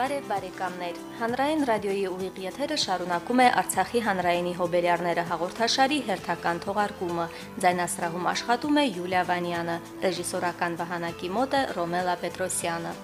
Բարև բարեկամներ։ Հանրային ռադիոյի ուղիղ եթերը շարունակում է Արցախի հանրայինի հոբելյարները հաղորդաշարի հերթական թողարկումը։ Ձայնասրահում աշխատում է Յուլիա Վանյանը, ռեժիսորական վահանակի մոտ է Ռոմելա Պետրոսյանը։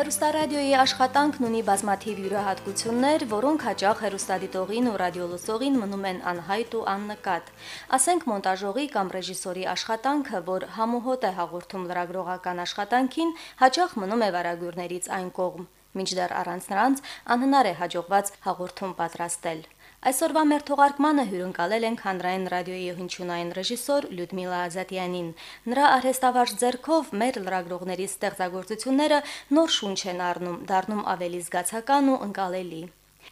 Հերուստարադիոյի աշխատանքն ունի բազմաթիվ յուրահատկություններ, որոնք հաճախ հերուստադիտողին ու ռադիոլուսողին մնում են անհայտ ու աննկատ։ Ասենք մոնտաժողի կամ ռեժիսորի աշխատանքը, որ համոհոտ է հաղորդում լրագրողական աշխատանքին, հաճախ մնում է վարագույրներից այն կողմ։ Մինչդեռ առանց նրանց անհնար է հաջողված հաղորդում պատրաստել։ Այսօրվա մեր թողարկմանը հյուրընկալել ենք հանրային ռադիոյի հնչյունային ռեժիսոր Լյուդմիլա Ազատյանին։ Նրա արհեստավարժ ձեռքով մեր լրագրողների ստեղծագործությունները նոր շունչ են առնում, դառնում ավելի զգացական ու ընկալելի։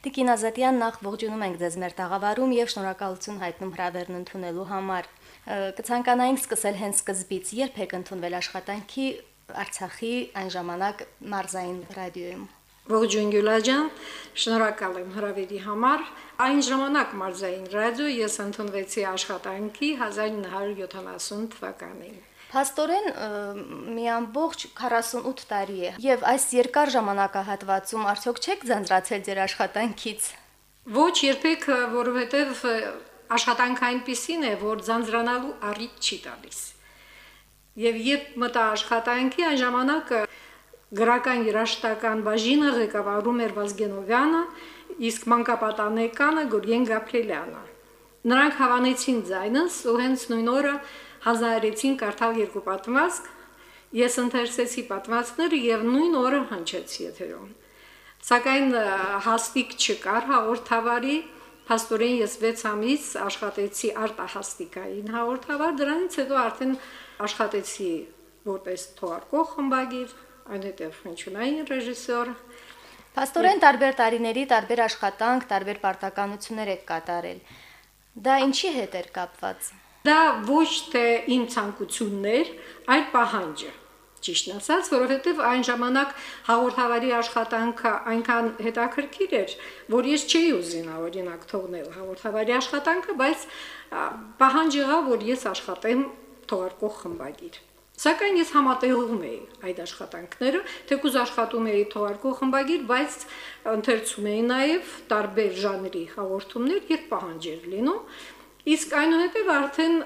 Տիկին Ազատյան, նախ ողջունում ենք ձեզ մեր տաղավարում եւ շնորհակալություն հայտնում հրավերն ընդունելու համար։ Կցանկանայինք սկսել հենց սկզբից, երբ եք ընդունվել աշխատանքի Արցախի այն ժամանակ մարզային ռադիոյում։ Ողջույն Գյուլաջան, շնորհակալ եմ հրավերի համար։ Այն ժամանակ մարզային ռադիո ես ընդունվեցի աշխատանքի 1970 թվականին։ Փաստորեն մի ամբողջ 48 տարի է եւ այս երկար ժամանակահատվածում արդյոք չեք ձանձրացել ձեր աշխատանքից։ Ոչ երբեք, որովհետեւ աշխատանքը այնպեսին է, որ ձանձրանալու առիթ չի տալիս։ Եւ երբ մտա աշխատանքի, այն ժամանակ գրական երաշտական բաժինը ղեկավարում էր Վազգենովյանը, իսկ մանկապատանեկանը Գուրգեն Գաբրիելյանը։ Նրանք հավանեցին ձայնս ու հենց նույն օրը հազարեցին կարդալ երկու պատմվածք։ Ես ընթերցեցի պատմվածքները եւ նույն օրը հնչեցի եթերում։ Սակայն հաստիկ չկար հաղորդավարի, Փաստորեն ես 6 ամիս աշխատեցի արտահաստիկային հաղորդավար, դրանից հետո արդեն աշխատեցի որպես թողարկող խմբագիր, այնուհետև հնչյունային ռեժիսոր։ Փաստորեն տարբեր տարիների տարբեր աշխատանք, տարբեր պարտականություններ եք կատարել։ Դա ինչի հետ էր կապված։ Դա ոչ թե իմ ցանկություններ, այլ պահանջը ճիշտն ասած, որովհետև այն ժամանակ հաղորդավարի աշխատանքը այնքան հետաքրքիր էր, որ ես չէի ուզենա օրինակ թողնել հաղորդավարի աշխատանքը, բայց պահանջ եղավ, որ ես աշխատեմ թողարկող խմբագիր։ Սակայն ես համատեղում էի այդ աշխատանքները, թեկուզ աշխատում էի թողարկող խմբագիր, բայց ընթերցում էի նաև տարբեր ժանրի հաղորդումներ եւ պահանջեր լինում։ Իսկ այնուհետև արդեն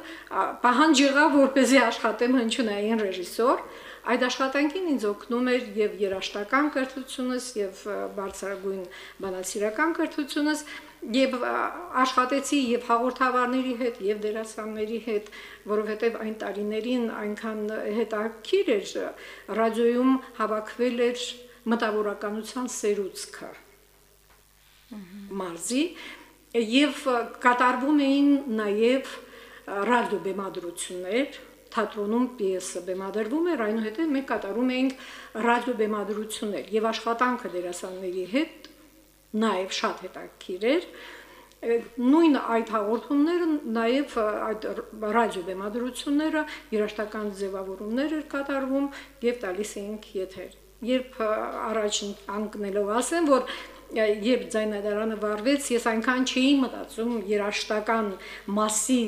պահանջ եղավ, որպեսզի աշխատեմ հնչյունային ռեժիսոր, Այդ աշխատանքին ինձ օգնում էր եւ երաշտական կրթությունս եւ բարձրագույն բանասիրական կրթությունս եւ աշխատեցի եւ հաղորդավարների հետ եւ դերասանների հետ, որովհետեւ այն տարիներին այնքան հետաքրքիր էր ռադիոյում հավաքվել էր մտավորականության սերուցքը մարզի եւ կատարվում էին նաեւ ռադիո բեմադրություններ թատրոնում պիեսը բեմադրվում էր, այնուհետև մենք կատարում էինք ռադիո բեմադրություններ եւ աշխատանքը դերասանների հետ նաեւ շատ հետաքրքիր էր նույն այդ հաղորդումները նաև այդ ռադիո բեմադրությունները երաշտական ձևավորումներ էր կատարվում եւ տալիս էինք եթեր երբ առաջին անկնելով ասեմ որ երբ ձայնադարանը վարվեց ես այնքան չէի մտածում երաշտական մասի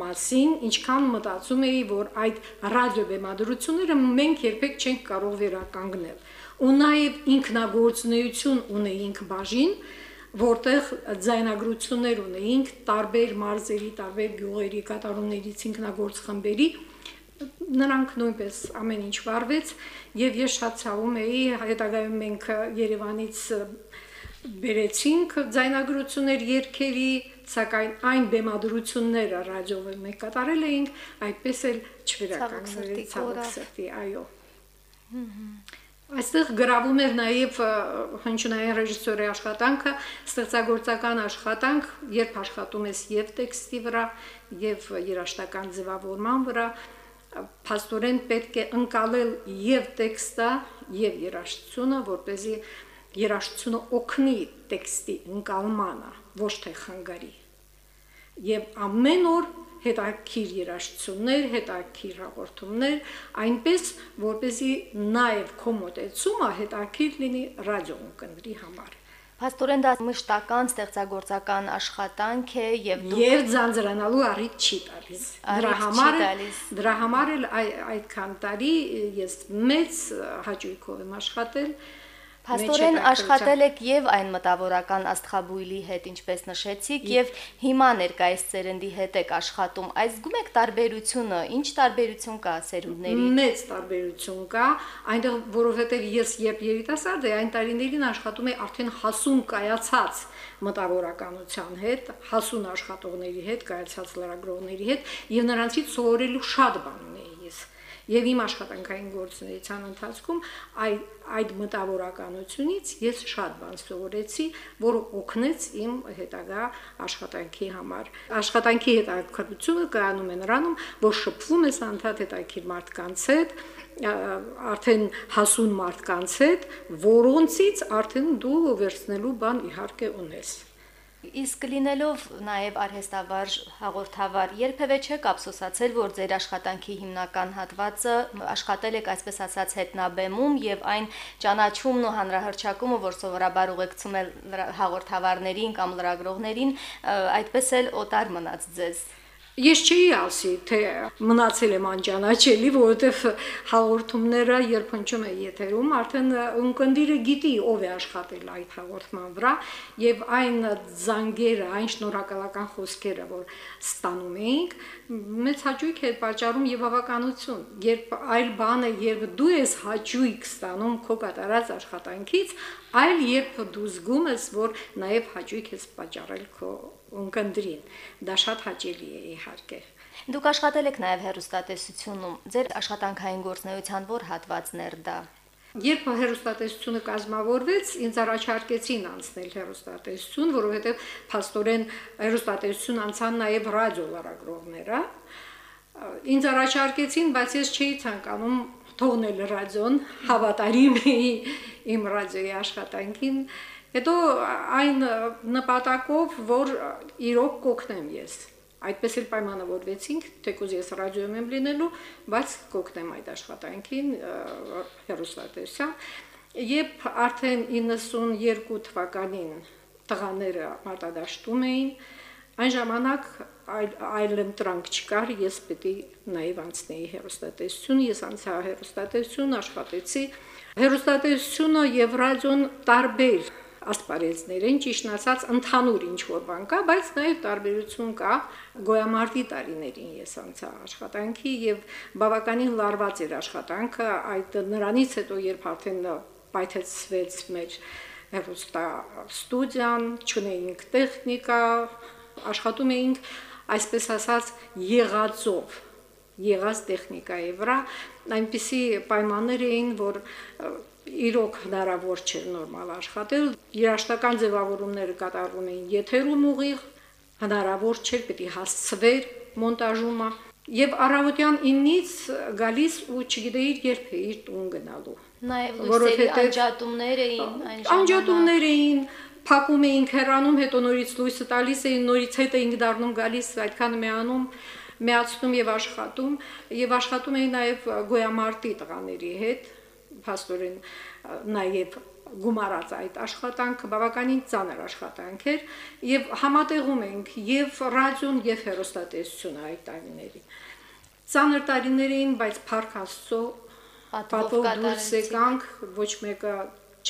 մասին, ինչքան մտածում էի, որ այդ ռադիո բեմադրությունները մենք երբեք չենք կարող վերականգնել։ Ու նաև ինքնագործունեություն ունեինք բաժին, որտեղ ձայնագրություններ ունեինք տարբեր մարզերի, տարբեր գյուղերի կատարումներից ինքնագործ խմբերի նրանք նույնպես ամեն ինչ վարվեց եւ ես շատ ցավում էի հետագայում մենք Երևանից բերեցինք ձայնագրություններ երկերի սակայն այն բեմադրությունները ռադիոյով մենք կատարել էինք, այդպես էլ չվերականգնվեց ցավոք սրտի, այո։ Այստեղ գրավում էր նաև հնչյունային ռեժիսորի աշխատանքը, ստեղծագործական աշխատանք, երբ աշխատում ես եւ տեքստի վրա, եւ երաշտական ձևավորման վրա, փաստորեն պետք է ընկալել եւ տեքստը, եւ երաշտությունը, որ เป զի երաշտությունը օգնի տեքստի ընկալմանը, ոչ թե խանգարի եւ ամեն օր հետաքրիր երաշխություններ, հետաքրիր հաղորդումներ, այնպես որպեսի նաև կոմոտեցումը հետաքրիր լինի ռադիոն կնդրի համար։ Փաստորեն դա մշտական ստեղծագործական աշխատանք է եւ դու եւ ձանձրանալու առիթ չի տալիս։ Դրա համար դրա համար էլ այդքան տարի ես մեծ հաճույքով եմ աշխատել Փաստորեն աշխատել եք եւ այն մտավորական աստղաբույլի հետ, ինչպես նշեցիք, եւ հիմա ներկայիս ծերնդի հետ եք աշխատում։ Այս զգում եք տարբերությունը, ինչ տարբերություն կա սերունդների։ Մեծ տարբերություն կա, այնտեղ որովհետեւ ես երբ երիտասարդ էի, այն տարիներին աշխատում էի արդեն հասուն կայացած մտավորականության հետ, հասուն աշխատողների հետ, կայացած լրագրողների հետ եւ նրանցից սովորելու շատ բան եւ իմ աշխատանքային գործունեության ընթացքում այդ այդ մտավորականությունից ես շատ բան սովորեցի, որը օգնեց իմ հետագա աշխատանքի համար։ Աշխատանքի հետաքրքրությունը կայանում է նրանում, որ շփվում ես անդադ հետաքրքիր մարդկանց հետ, արդեն հասուն մարդկանց հետ, որոնցից արդեն դու վերցնելու բան իհարկե ունես։ Իսկ լինելով նաև արհեստավար հաղորդավար, երբևէ չեք ափսոսացել, որ ձեր աշխատանքի հիմնական հատվածը աշխատել եք այսպես ասած հետնաբեմում եւ այն ճանաչումն ու հանրահրճակումը, որ սովորաբար ուղեկցում է հաղորդավարներին կամ լրագրողներին, այդպես էլ օտար մնաց ձեզ։ Ես չի ասի, թե մնացել եմ անճանաչելի, որովհետև հաղորդումները երբ հնչում է եթերում, արդեն ունկնդիրը գիտի ով է աշխատել այդ հաղորդման վրա եւ այն զանգերը, այն շնորհակալական խոսքերը, որ ստանում էինք, մեծ հաճույք է պատճառում եւ հավականություն։ Երբ այլ բանը, երբ դու ես հաճույք ստանում քո կատարած աշխատանքից, այլ երբ դու զգում ես, որ նաեւ հաճույք ես պատճառել քո ունկնդրին։ Դա շատ հաճելի է իհարկե։ Դուք աշխատել եք նաև հերոստատեսությունում։ Ձեր աշխատանքային գործնեության որ հատվածն էր դա։ Երբ հերոստատեսությունը կազմավորվեց, ինձ առաջարկեցին անցնել հերոստատեսություն, որովհետև փաստորեն հերոստատեսություն անցան նաև ռադիո լրագրողները։ Ինձ առաջարկեցին, բայց ես չէի ցանկանում թողնել ռադիոն, հավատարիմ էի իմ ռադիոյի աշխատանքին, Հետո այն նպատակով, որ իրոք կօգնեմ ես։ Այդպես էլ պայմանավորվեցինք, թեկուզ ես ռադիոյում եմ լինելու, բայց կօգնեմ այդ աշխատանքին հերոստատեսյան։ Երբ արդեն 92 թվականին տղաները մարտադաշտում էին, այն ժամանակ այլ այլեմ տրանք չկար, ես պետք նաև անցնեի հերոստատեսություն, ես անցա հերոստատեսություն, աշխատեցի։ Հերոստատեսությունը եւ ռադիոն տարբեր ասպարեզներ են, ճիշտն ասած, ընդհանուր ինչ որ բան կա, բայց նաև տարբերություն կա գոյամարտի տարիներին ես անցա աշխատանքի եւ բավականին լարված էր աշխատանքը, այդ նրանից հետո երբ արդեն պայթեցվեց մեր հերոստա ստուդիան, չունեինք տեխնիկա, աշխատում էինք այսպես ասած եղածով եղած տեխնիկայի վրա այնպիսի պայմաններ էին, որ իրոք հնարավոր չէր նորմալ աշխատել։ Երաշտական ձևավորումները կատարվում էին եթերում ուղիղ, հնարավոր չէր է հասցվեր մոնտաժումը եւ առավոտյան 9-ից գալիս ու չգիտեիր երբ է իր տուն գնալու։ Նաեւ լույսերի անջատումներ էին այն ժամանակ։ Անջատումներ էին, փակում էինք հեռանում, հետո նորից լույսը տալիս էին, նորից հետ էինք դառնում գալիս, այդքան միանում միացնում եւ աշխատում եւ աշխատում էին նաեւ գոյամարտի տղաների հետ փաստորեն նաև գումարած այդ աշխատանքը բավականին ծանր աշխատանք էր եւ համատեղում ենք եւ ռադիոն եւ հերոստատեսությունը այդ տարիներին ծանր տարիներին բայց փառք Աստծո պատով դուրս եկանք ոչ մեկը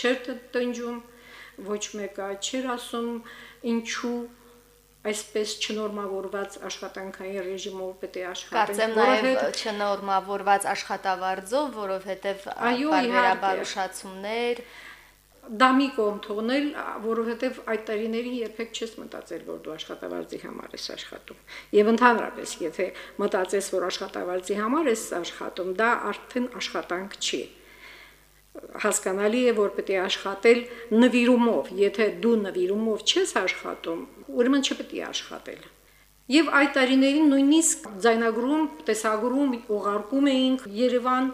չէր տնջում ոչ մեկը չէր ասում ինչու այսպես չնորմավորված աշխատանքային ռեժիմով պետք է աշխատենք, Կարծեմ նաև չնորմավորված աշխատավարձով, որովհետև բարբերաբար ուշացումներ դա մի կողմ թողնել, որովհետև այդ տարիներին երբեք չես մտածել, որ դու աշխատավարձի համար ես աշխատում։ Եվ ընդհանրապես, եթե մտածես, որ աշխատավարձի համար ես աշխատում, դա արդեն աշխատանք չի հասկանալի է, որ պետք է աշխատել նվիրումով։ Եթե դու նվիրումով չես աշխատում, ուրեմն չպետք է աշխատել։ Եվ այդ տարիներին նույնիսկ ձայնագրում, տեսագրում, ուղարկում էինք Երևան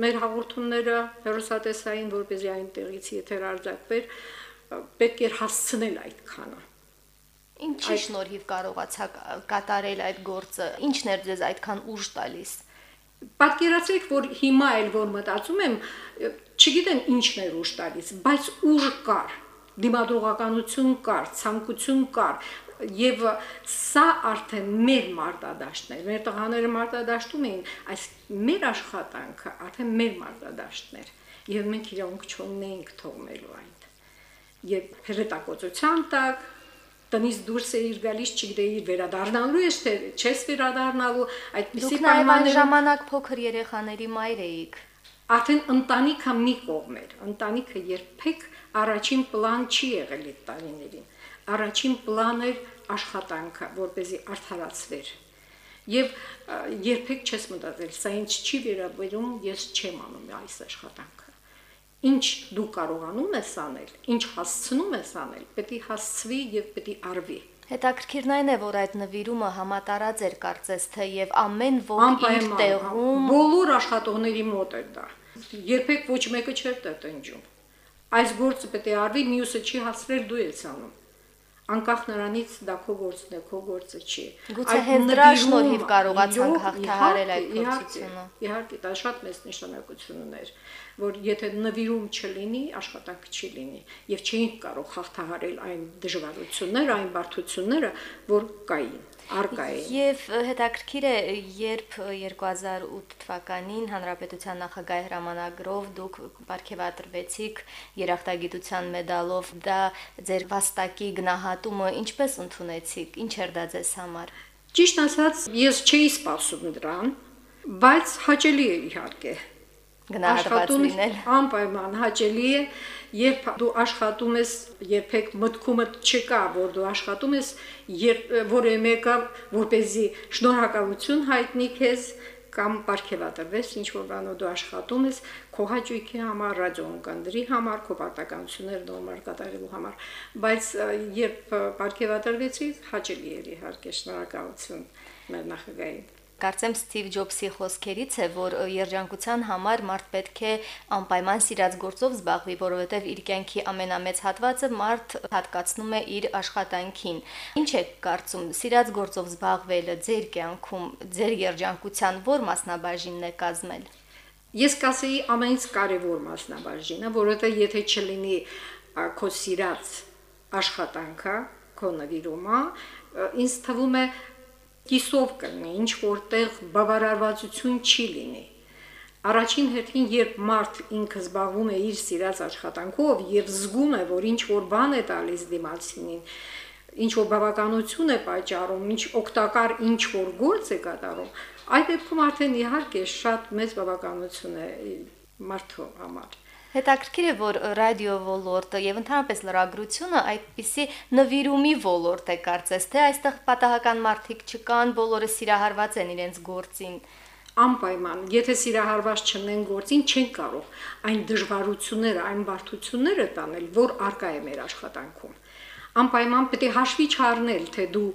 մեր հաղորդումները հերոսատեսային, որպեսզի այնտեղից եթեր արձակվեր, պետք էր հասցնել այդքանը։ Ինչի շնորհիվ կարողացա կատարել այդ գործը։ Ինչն էր ձեզ այդքան ուժ տալիս։ Պատկերացրեք, որ հիմա էլ որ մտածում եմ, չգիտեմ ինչն էր ուժ տալիս, բայց ուժ կար դիմադրողականություն կար, ցանկություն կար, եւ սա արդեն մեր մարտադաշտն էր։ Մեր տղաները մարտադաշտում էին, այս մեր աշխատանքը արդեն մեր մարտադաշտն էր եւ մենք իրավունք չունեինք թողնելու այն։ Եվ հրետակոծության տակ տնից դուրս էիր գալիս, չգիտեիր վերադառնալու ես թե չես վերադառնալու, այդպիսի պայմաններ ժամանակ փոքր երեխաների մայր էիք։ Արդեն ընտանիքը մի կողմ էր։ Ընտանիքը երբեք առաջին պլան չի եղել այդ տարիներին առաջին պլան էր աշխատանքը, որ เป զի արդարացվեր։ Եվ երբեք չես մտածել, սա ինձ չի վերաբերում, ես չեմ անում այս աշխատանքը։ Ինչ դու կարողանում ես անել, ինչ հասցնում ես անել, պետք է հասցվի եւ պետք է արվի։ Հետաքրքիրն այն է, որ այդ նվիրումը համատարած էր կարծես թե եւ ամեն ոք իր տեղում բոլոր աշխատողների մոտ էր դա։ Երբեք ոչ մեկը չէր տնջում։ Այս գործը պետք է արվի, մյուսը չի հասցրել դու ես անում անկախ նրանից դա քո գործն է, քո գործը չի։ Գուցե հենց դրա շնորհիվ կարողացանք հաղթահարել այդ փորձությունը։ Իհարկե, դա շատ մեծ նշանակություն ուներ, որ եթե նվիրում չլինի, աշխատանք չի լինի, եւ չէինք կարող հաղթահարել այն դժվարությունները, այն բարդությունները, որ կային արկա է։ Եվ հետաքրքիր է, երբ 2008 թվականին Հանրապետության նախագահի հրամանագրով դուք ապարգևատրվեցիք երախտագիտության մեդալով, դա ձեր վաստակի գնահատումը ինչպես ընդունեցիք, ինչ էր դա ձեզ համար։ Ճիշտ ասած, ես չէի սպասում դրան, բայց հաճելի է իհարկե գնահատված լինել։ Անպայման հաճելի է, երբ դու աշխատում ես, երբեք մտքումդ չկա, որ դու աշխատում ես, երբ որը մեկը որպեսզի շնորհակալություն հայտնի քեզ կամ ապարգևատրվես ինչ որ բանով դու աշխատում ես քո հաճույքի համար, ռադիոն կանդրի համար, քո պարտականությունները նորմալ կատարելու համար, բայց երբ ապարգևատրվեցի, հաճելի էր իհարկե շնորհակալություն մեր նախագահին։ Կարծեմ Սթիվ Ջոբսի խոսքերից է, որ երջանկության համար մարդ պետք է անպայման սիրած գործով զբաղվի, որովհետև իր կյանքի ամենամեծ հատվածը մարդ հատկացնում է իր աշխատանքին։ Ինչ է կարծում, սիրած գործով զբաղվելը ձեր կյանքում, ձեր երջանկության ո՞ր մասնաբաժինն է կազմել։ Ես կասեի ամենից կարևոր մասնաբաժինը, որովհետև եթե չլինի քո սիրած աշխատանքը, քո նվիրումը, ինձ թվում է կիսով կլինի, ինչ որտեղ բավարարվածություն չի լինի։ Առաջին հերթին, երբ մարդ ինքը զբաղվում է իր սիրած աշխատանքով եւ զգում է, որ ինչ որ բան է տալիս դիմացինին, ինչ որ բավականություն է պատճառում, ինչ օգտակար ինչ որ գործ է կատարում, այդ դեպքում արդեն իհարկե շատ մեծ բավականություն է մարդու համար։ Հետաքրքիր է, որ ռադիո ոլորտը եւ ընդհանրապես լրագրությունը այդպիսի նվիրումի ոլորտ է կարծես, թե այստեղ պատահական մարդիկ չկան, բոլորը սիրահարված են իրենց գործին անպայման, եթե սիրահարված չնեն գործին, չեն կարող այն դժվարությունները, այն բարդությունները տանել, որ արկա է մեր աշխատանքում անպայման պետք է հաշվի չառնել, թե դու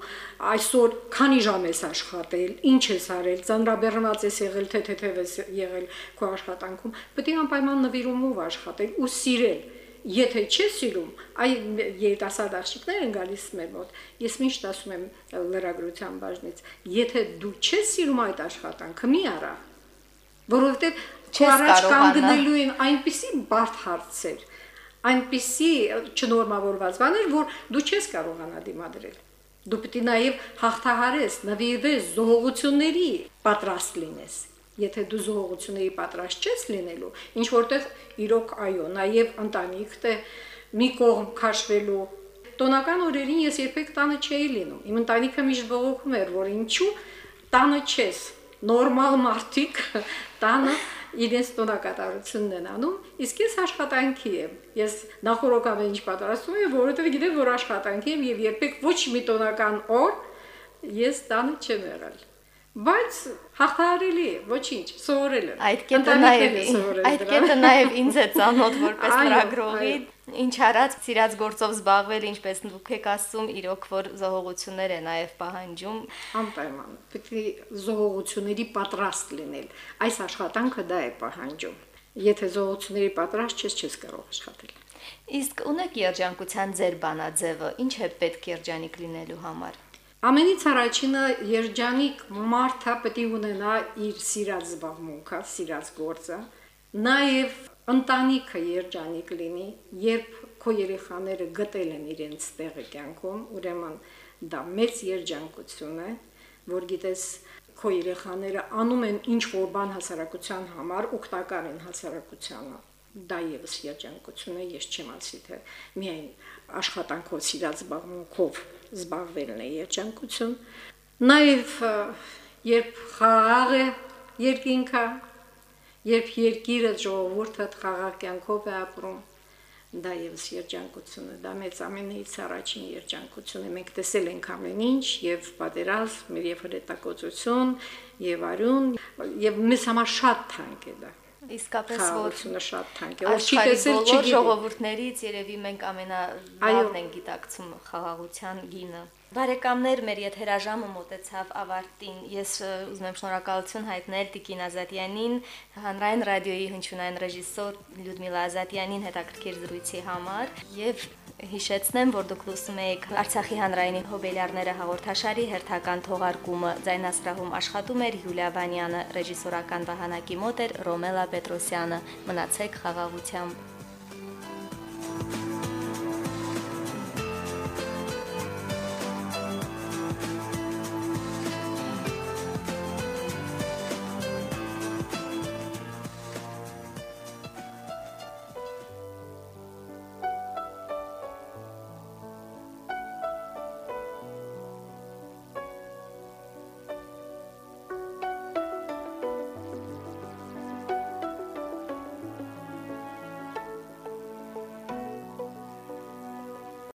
այսօր քանի ժամ ես աշխատել, ինչ ես արել, ծանրաբեռնված ես եղել, թե թեթև ես եղել քո աշխատանքում, պետք է անպայման նվիրումով աշխատել ու սիրել։ Եթե չես սիրում, այ երիտասարդ աղջիկներ են գալիս մեր մոտ։ Ես միշտ ասում եմ լրագրության բաժնից, եթե դու չես սիրում այդ աշխատանքը, մի արա, որովհետև չես կարող կանգնելու են այնպիսի բարդ հարցեր, այնպիսի չնորմավորված բաներ, որ դու չես կարողանա դիմադրել։ Դու պետք է նաև հաղթահարես, նվիրվես զողողությունների պատրաստ լինես։ Եթե դու զողողությունների պատրաստ չես լինելու, ինչ որտեղ իրոք այո, նաև ընտանիք թե մի կողմ քաշվելու տոնական օրերին ես երբեք տանը չէի լինում։ Իմ ընտանիքը միշտ բողոքում էր, որ ինչու տանը չես։ Նորմալ մարդիկ տանը իրենց տոնակատարությունն են անում, իսկ ես աշխատանքի եմ։ Ես նախորոք ամեն ինչ պատրաստում եմ, որովհետև գիտեմ, որ աշխատանքի եմ եւ երբեք ոչ մի տոնական օր ես տանը չեմ եղել բայց հաղթահարելի է, ոչինչ, սովորել եմ։ Այդ կետը նաև այդ կետը նաև ինձ է ծանոթ որպես լրագրողի, ինչ արած սիրած գործով զբաղվել, ինչպես դուք եք ասում, իրոք որ զողողություններ է նաև պահանջում։ Անպայման, պետք է զողողությունների պատրաստ լինել։ Այս աշխատանքը դա է պահանջում։ Եթե զողողությունների պատրաստ չես, չես կարող աշխատել։ Իսկ ունեք երջանկության ձեր բանաձևը, ինչ է պետք երջանիկ լինելու համար։ Ամենից առաջինը երջանիկ մարդը պետք է ունենա իր սիրած զբաղմունքը, սիրած գործը, նաև ընտանիքը երջանիկ լինի, երբ քո երեխաները գտել են իրենց տեղը կյանքում, ուրեմն դա մեծ երջանկություն է, որ գիտես քո երեխաները անում են ինչ որ բան հասարակության համար, օգտակար են հասարակությանը դա եւս երջանկություն է, ես չեմ ասի թե միայն աշխատանքով սիրած զբաղմունքով զբաղվելն է երջանկություն։ Նաեւ երբ խաղաղ է երկինքը, երբ երկիրը ժողովուրդը խաղաղ կյանքով է ապրում, դա եւս երջանկություն է, դա մեծ ամենից առաջին երջանկություն է։ Մենք տեսել ենք ամեն ինչ եւ պատերազմ, եւ հրետակոծություն, եւ արյուն, եւ մեզ համար շատ թանկ է դա։ Իսկապես որ շատ թանկ է։ Որ չի տեսել չի ժողովուրդներից երևի մենք ամենալավն ենք գիտակցում խաղաղության գինը։ Բարեկամներ, մեր եթերաժամը մոտեցավ ավարտին։ Ես ուզում եմ շնորհակալություն հայտնել Տիկին Ազատյանին, հանրային ռադիոյի հնչյունային ռեժիսոր Լյուդմիլա Ազատյանին հետաքրքիր զրույցի համար եւ հիշեցնեմ, որ դուք լսում եք Արցախի հանրայինի հոբելյարները հաղորդաշարի հերթական թողարկումը։ Ձայնասրահում աշխատում էր Յուլիա Վանյանը, ռեժիսորական վահանակի մոտ էր Ռոմելա Պետրոսյանը։ Մնացեք խաղաղությամբ։